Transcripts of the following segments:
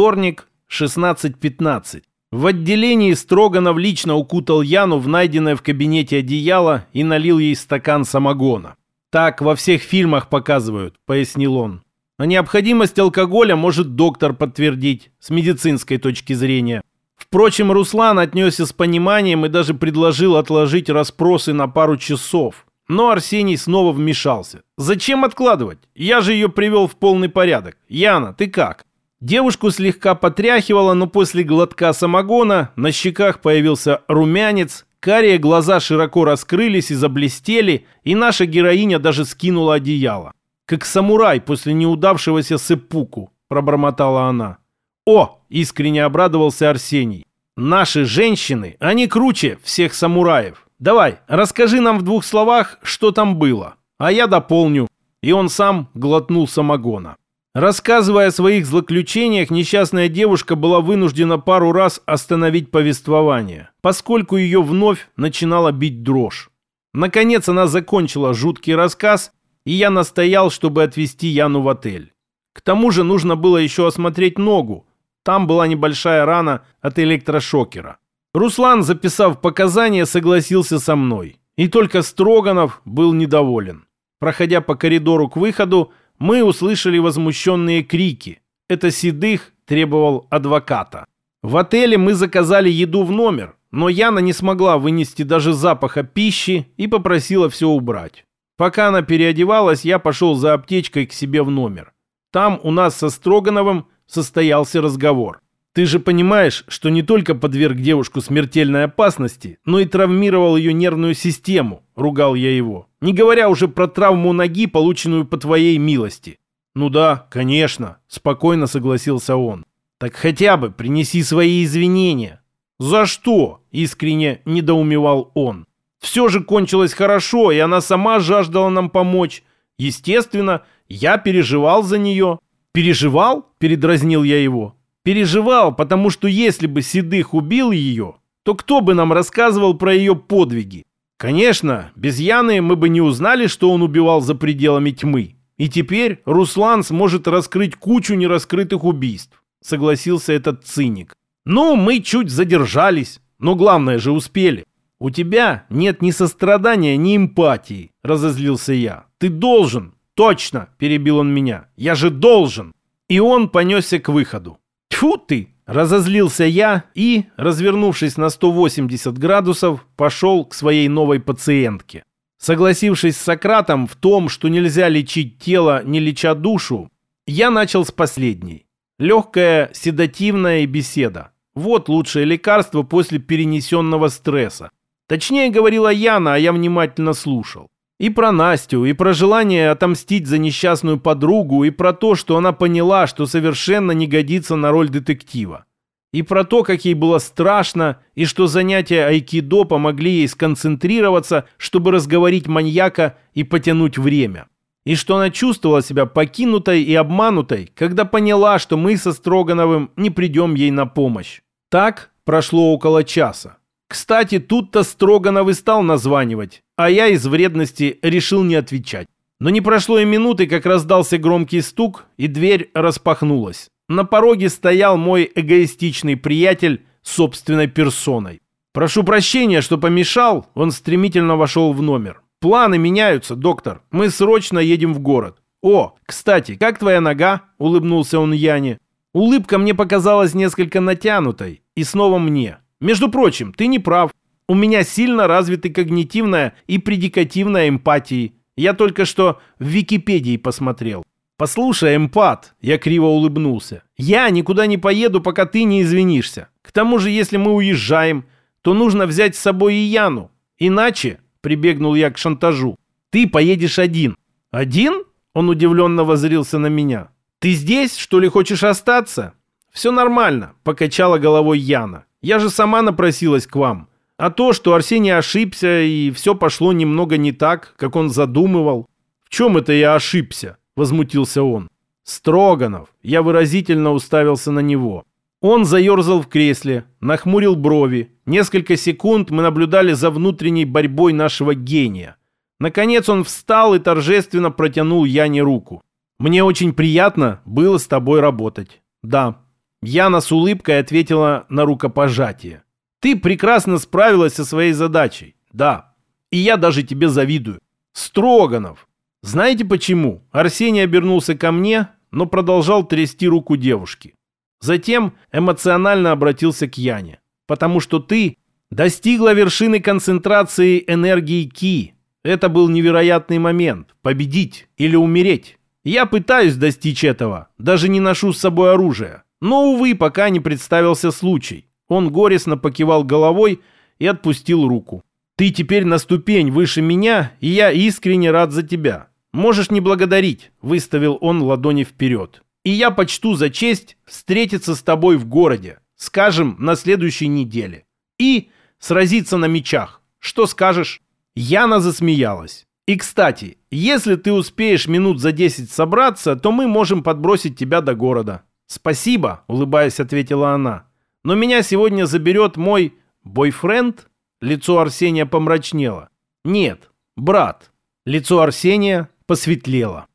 Вторник, 16.15. В отделении Строганов лично укутал Яну в найденное в кабинете одеяло и налил ей стакан самогона. «Так во всех фильмах показывают», — пояснил он. «А необходимость алкоголя может доктор подтвердить с медицинской точки зрения. Впрочем, Руслан отнесся с пониманием и даже предложил отложить расспросы на пару часов. Но Арсений снова вмешался. «Зачем откладывать? Я же ее привел в полный порядок. Яна, ты как?» Девушку слегка потряхивало, но после глотка самогона на щеках появился румянец, карие глаза широко раскрылись и заблестели, и наша героиня даже скинула одеяло. «Как самурай после неудавшегося сыпуку», — пробормотала она. «О!» — искренне обрадовался Арсений. «Наши женщины, они круче всех самураев. Давай, расскажи нам в двух словах, что там было, а я дополню». И он сам глотнул самогона. Рассказывая о своих злоключениях, несчастная девушка была вынуждена пару раз остановить повествование, поскольку ее вновь начинала бить дрожь. Наконец она закончила жуткий рассказ, и я настоял, чтобы отвезти Яну в отель. К тому же нужно было еще осмотреть ногу, там была небольшая рана от электрошокера. Руслан, записав показания, согласился со мной. И только Строганов был недоволен. Проходя по коридору к выходу, мы услышали возмущенные крики. Это Седых требовал адвоката. В отеле мы заказали еду в номер, но Яна не смогла вынести даже запаха пищи и попросила все убрать. Пока она переодевалась, я пошел за аптечкой к себе в номер. Там у нас со Строгановым состоялся разговор. Ты же понимаешь, что не только подверг девушку смертельной опасности, но и травмировал ее нервную систему, ругал я его. Не говоря уже про травму ноги, полученную по твоей милости. Ну да, конечно, спокойно согласился он. Так хотя бы принеси свои извинения. За что? Искренне недоумевал он. Все же кончилось хорошо, и она сама жаждала нам помочь. Естественно, я переживал за нее. «Переживал?» – передразнил я его. «Переживал, потому что если бы Седых убил ее, то кто бы нам рассказывал про ее подвиги? Конечно, без Яны мы бы не узнали, что он убивал за пределами тьмы. И теперь Руслан сможет раскрыть кучу нераскрытых убийств», – согласился этот циник. «Ну, мы чуть задержались, но главное же успели. У тебя нет ни сострадания, ни эмпатии», – разозлился я. «Ты должен, «Точно!» – перебил он меня. «Я же должен!» И он понесся к выходу. «Тьфу ты!» – разозлился я и, развернувшись на 180 градусов, пошел к своей новой пациентке. Согласившись с Сократом в том, что нельзя лечить тело, не леча душу, я начал с последней. Легкая седативная беседа. Вот лучшее лекарство после перенесенного стресса. Точнее говорила Яна, а я внимательно слушал. И про Настю, и про желание отомстить за несчастную подругу, и про то, что она поняла, что совершенно не годится на роль детектива. И про то, как ей было страшно, и что занятия айкидо помогли ей сконцентрироваться, чтобы разговорить маньяка и потянуть время. И что она чувствовала себя покинутой и обманутой, когда поняла, что мы со Строгановым не придем ей на помощь. Так прошло около часа. Кстати, тут-то Строганов и стал названивать, а я из вредности решил не отвечать. Но не прошло и минуты, как раздался громкий стук, и дверь распахнулась. На пороге стоял мой эгоистичный приятель собственной персоной. «Прошу прощения, что помешал», он стремительно вошел в номер. «Планы меняются, доктор. Мы срочно едем в город». «О, кстати, как твоя нога?» — улыбнулся он Яне. Улыбка мне показалась несколько натянутой. И снова мне. Между прочим, ты не прав. У меня сильно развиты когнитивная и предикативная эмпатии. Я только что в Википедии посмотрел. «Послушай, эмпат», — я криво улыбнулся, — «я никуда не поеду, пока ты не извинишься. К тому же, если мы уезжаем, то нужно взять с собой и Яну. Иначе, — прибегнул я к шантажу, — ты поедешь один». «Один?» — он удивленно возрился на меня. «Ты здесь, что ли, хочешь остаться?» «Все нормально», — покачала головой Яна. Я же сама напросилась к вам. А то, что Арсений ошибся и все пошло немного не так, как он задумывал. В чем это я ошибся? Возмутился он. Строганов. Я выразительно уставился на него. Он заерзал в кресле, нахмурил брови. Несколько секунд мы наблюдали за внутренней борьбой нашего гения. Наконец он встал и торжественно протянул Яне руку. «Мне очень приятно было с тобой работать. Да, Яна с улыбкой ответила на рукопожатие. «Ты прекрасно справилась со своей задачей. Да. И я даже тебе завидую. Строганов. Знаете почему?» Арсений обернулся ко мне, но продолжал трясти руку девушки. Затем эмоционально обратился к Яне. «Потому что ты достигла вершины концентрации энергии Ки. Это был невероятный момент. Победить или умереть. Я пытаюсь достичь этого. Даже не ношу с собой оружие. Но, увы, пока не представился случай. Он горестно покивал головой и отпустил руку. «Ты теперь на ступень выше меня, и я искренне рад за тебя. Можешь не благодарить», — выставил он ладони вперед. «И я почту за честь встретиться с тобой в городе, скажем, на следующей неделе. И сразиться на мечах. Что скажешь?» Яна засмеялась. «И, кстати, если ты успеешь минут за десять собраться, то мы можем подбросить тебя до города. «Спасибо», — улыбаясь, ответила она. «Но меня сегодня заберет мой бойфренд?» Лицо Арсения помрачнело. «Нет, брат». Лицо Арсения посветлело.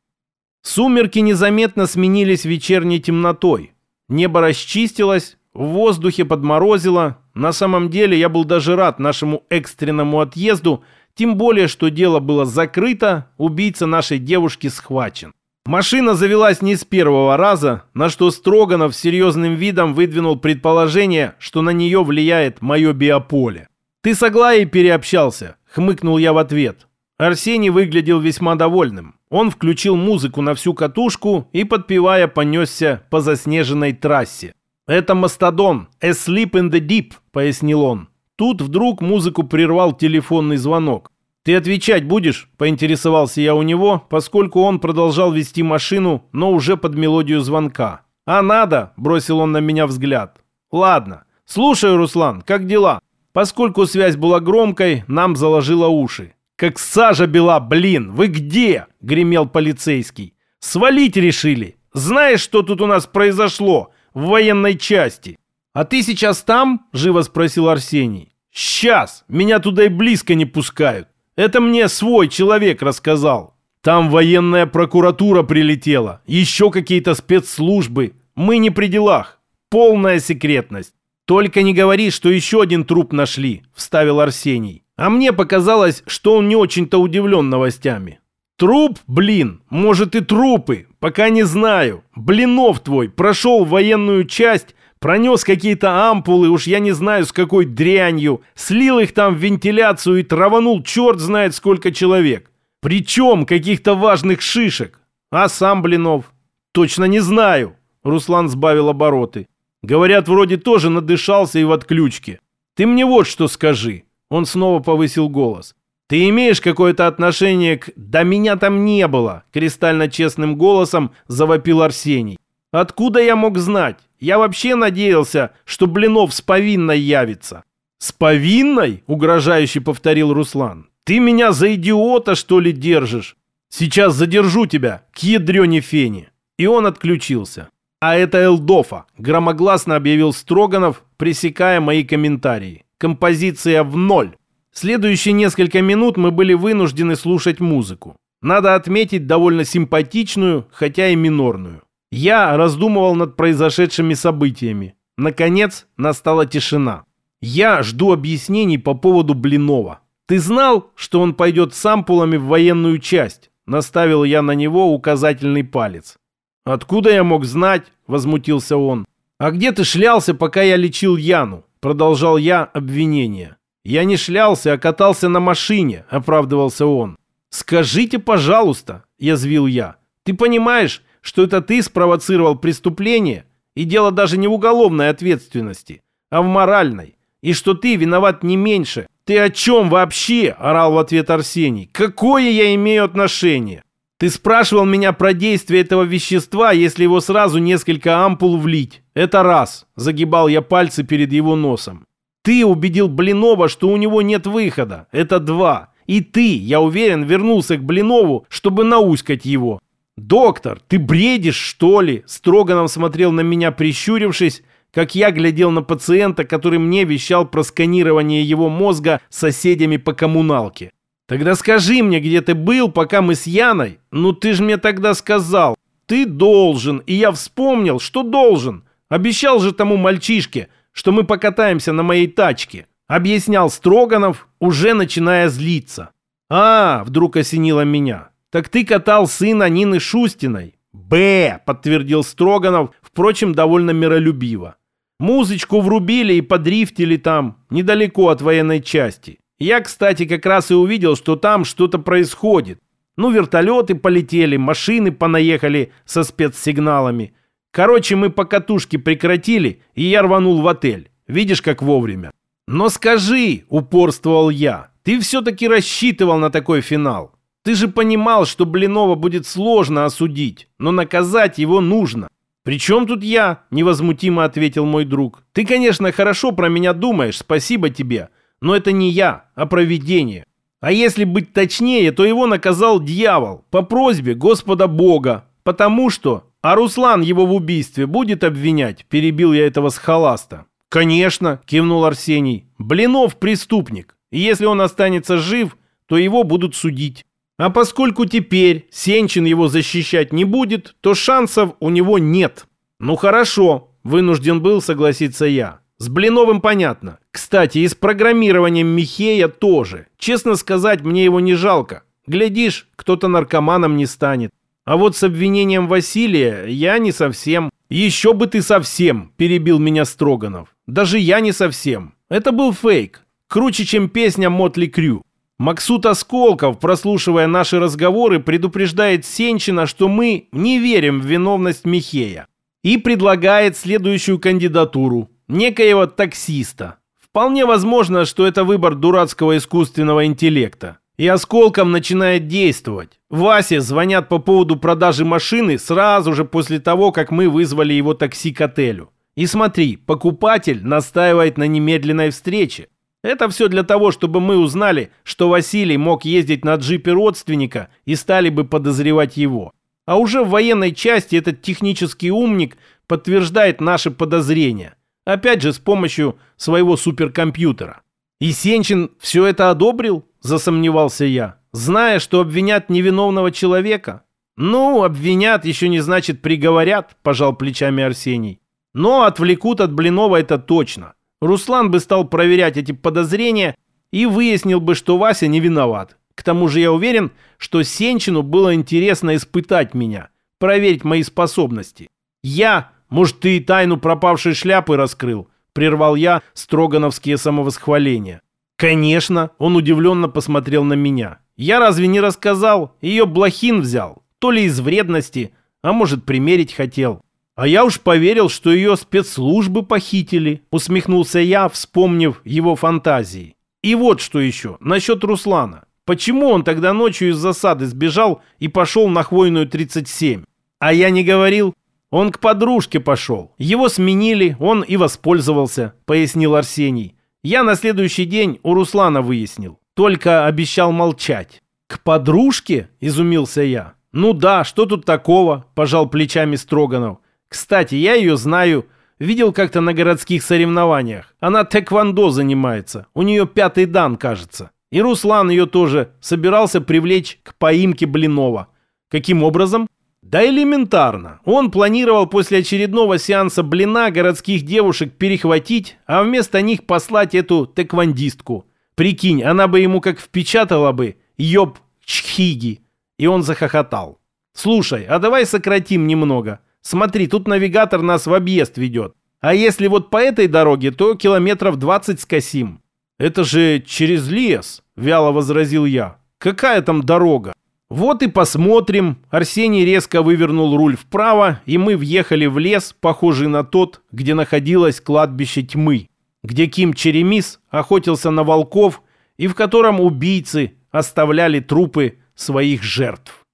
Сумерки незаметно сменились вечерней темнотой. Небо расчистилось, в воздухе подморозило. На самом деле я был даже рад нашему экстренному отъезду, тем более, что дело было закрыто, убийца нашей девушки схвачен. Машина завелась не с первого раза, на что Строганов серьезным видом выдвинул предположение, что на нее влияет мое биополе. «Ты с Аглаей переобщался?» — хмыкнул я в ответ. Арсений выглядел весьма довольным. Он включил музыку на всю катушку и, подпевая, понесся по заснеженной трассе. «Это Мастодон, Asleep in the Deep», — пояснил он. Тут вдруг музыку прервал телефонный звонок. «Ты отвечать будешь?» – поинтересовался я у него, поскольку он продолжал вести машину, но уже под мелодию звонка. «А надо?» – бросил он на меня взгляд. «Ладно. Слушаю, Руслан, как дела?» Поскольку связь была громкой, нам заложило уши. «Как сажа бела, блин! Вы где?» – гремел полицейский. «Свалить решили! Знаешь, что тут у нас произошло в военной части?» «А ты сейчас там?» – живо спросил Арсений. «Сейчас! Меня туда и близко не пускают. Это мне свой человек рассказал. Там военная прокуратура прилетела, еще какие-то спецслужбы. Мы не при делах. Полная секретность. Только не говори, что еще один труп нашли, вставил Арсений. А мне показалось, что он не очень-то удивлен новостями. Труп, блин, может и трупы, пока не знаю. Блинов твой прошел военную часть Пронес какие-то ампулы, уж я не знаю с какой дрянью, слил их там в вентиляцию и траванул черт знает сколько человек. Причем каких-то важных шишек. А сам Блинов? Точно не знаю. Руслан сбавил обороты. Говорят, вроде тоже надышался и в отключке. Ты мне вот что скажи. Он снова повысил голос. Ты имеешь какое-то отношение к... Да меня там не было, кристально честным голосом завопил Арсений. Откуда я мог знать? Я вообще надеялся, что Блинов с повинной явится. «С повинной?» — угрожающе повторил Руслан. «Ты меня за идиота, что ли, держишь? Сейчас задержу тебя, к ядрене фени!» И он отключился. «А это Элдофа», — громогласно объявил Строганов, пресекая мои комментарии. «Композиция в ноль». Следующие несколько минут мы были вынуждены слушать музыку. Надо отметить довольно симпатичную, хотя и минорную. Я раздумывал над произошедшими событиями. Наконец, настала тишина. Я жду объяснений по поводу Блинова. Ты знал, что он пойдет с ампулами в военную часть? Наставил я на него указательный палец. «Откуда я мог знать?» – возмутился он. «А где ты шлялся, пока я лечил Яну?» – продолжал я обвинение. «Я не шлялся, а катался на машине», – оправдывался он. «Скажите, пожалуйста», – язвил я. «Ты понимаешь, что это ты спровоцировал преступление, и дело даже не в уголовной ответственности, а в моральной, и что ты виноват не меньше. Ты о чем вообще? орал в ответ Арсений. Какое я имею отношение? Ты спрашивал меня про действие этого вещества, если его сразу несколько ампул влить. Это раз. Загибал я пальцы перед его носом. Ты убедил Блинова, что у него нет выхода. Это два. И ты, я уверен, вернулся к Блинову, чтобы науськать его. «Доктор, ты бредишь, что ли?» Строганов смотрел на меня, прищурившись, как я глядел на пациента, который мне вещал про сканирование его мозга соседями по коммуналке. «Тогда скажи мне, где ты был, пока мы с Яной? Ну ты же мне тогда сказал. Ты должен, и я вспомнил, что должен. Обещал же тому мальчишке, что мы покатаемся на моей тачке. Объяснял Строганов, уже начиная злиться. «А, вдруг осенило меня. Так ты катал сына Нины Шустиной?» «Б», подтвердил Строганов, впрочем, довольно миролюбиво. Музычку врубили и подрифтили там, недалеко от военной части. Я, кстати, как раз и увидел, что там что-то происходит. Ну, вертолеты полетели, машины понаехали со спецсигналами. Короче, мы по катушке прекратили, и я рванул в отель. Видишь, как вовремя. Но скажи, упорствовал я, ты все-таки рассчитывал на такой финал. Ты же понимал, что Блинова будет сложно осудить, но наказать его нужно. «При чем тут я?» – невозмутимо ответил мой друг. «Ты, конечно, хорошо про меня думаешь, спасибо тебе, но это не я, а провидение. А если быть точнее, то его наказал дьявол по просьбе Господа Бога, потому что... А Руслан его в убийстве будет обвинять?» – перебил я этого схоласта. «Конечно», – кивнул Арсений. «Блинов преступник, и если он останется жив, то его будут судить». А поскольку теперь Сенчин его защищать не будет, то шансов у него нет. Ну хорошо, вынужден был согласиться я. С Блиновым понятно. Кстати, и с программированием Михея тоже. Честно сказать, мне его не жалко. Глядишь, кто-то наркоманом не станет. А вот с обвинением Василия я не совсем. Еще бы ты совсем, перебил меня Строганов. Даже я не совсем. Это был фейк. Круче, чем песня Мотли Крю. Максут Осколков, прослушивая наши разговоры, предупреждает Сенчина, что мы не верим в виновность Михея и предлагает следующую кандидатуру – некоего таксиста. Вполне возможно, что это выбор дурацкого искусственного интеллекта. И Осколков начинает действовать. Васе звонят по поводу продажи машины сразу же после того, как мы вызвали его такси к отелю. И смотри, покупатель настаивает на немедленной встрече. Это все для того, чтобы мы узнали, что Василий мог ездить на джипе родственника и стали бы подозревать его. А уже в военной части этот технический умник подтверждает наши подозрения. Опять же с помощью своего суперкомпьютера. И Сенчин все это одобрил? Засомневался я. Зная, что обвинят невиновного человека? Ну, обвинят еще не значит приговорят, пожал плечами Арсений. Но отвлекут от Блинова это точно. Руслан бы стал проверять эти подозрения и выяснил бы, что Вася не виноват. К тому же я уверен, что Сенчину было интересно испытать меня, проверить мои способности. Я, может, ты и тайну пропавшей шляпы раскрыл, прервал я строгановские самовосхваления. Конечно, он удивленно посмотрел на меня. Я разве не рассказал? Ее Блохин взял. То ли из вредности, а может, примерить хотел. «А я уж поверил, что ее спецслужбы похитили», усмехнулся я, вспомнив его фантазии. «И вот что еще, насчет Руслана. Почему он тогда ночью из засады сбежал и пошел на хвойную 37? А я не говорил. Он к подружке пошел. Его сменили, он и воспользовался», пояснил Арсений. «Я на следующий день у Руслана выяснил. Только обещал молчать». «К подружке?» – изумился я. «Ну да, что тут такого?» – пожал плечами Строганов. Кстати, я ее знаю. Видел как-то на городских соревнованиях. Она тэквондо занимается. У нее пятый дан, кажется. И Руслан ее тоже собирался привлечь к поимке Блинова. Каким образом? Да элементарно. Он планировал после очередного сеанса блина городских девушек перехватить, а вместо них послать эту тэквондистку. Прикинь, она бы ему как впечатала бы «Ёб чхиги». И он захохотал. «Слушай, а давай сократим немного. Смотри, тут навигатор нас в объезд ведет. А если вот по этой дороге, то километров 20 скосим. Это же через лес, вяло возразил я. Какая там дорога? Вот и посмотрим. Арсений резко вывернул руль вправо, и мы въехали в лес, похожий на тот, где находилось кладбище тьмы, где Ким Черемис охотился на волков и в котором убийцы оставляли трупы своих жертв.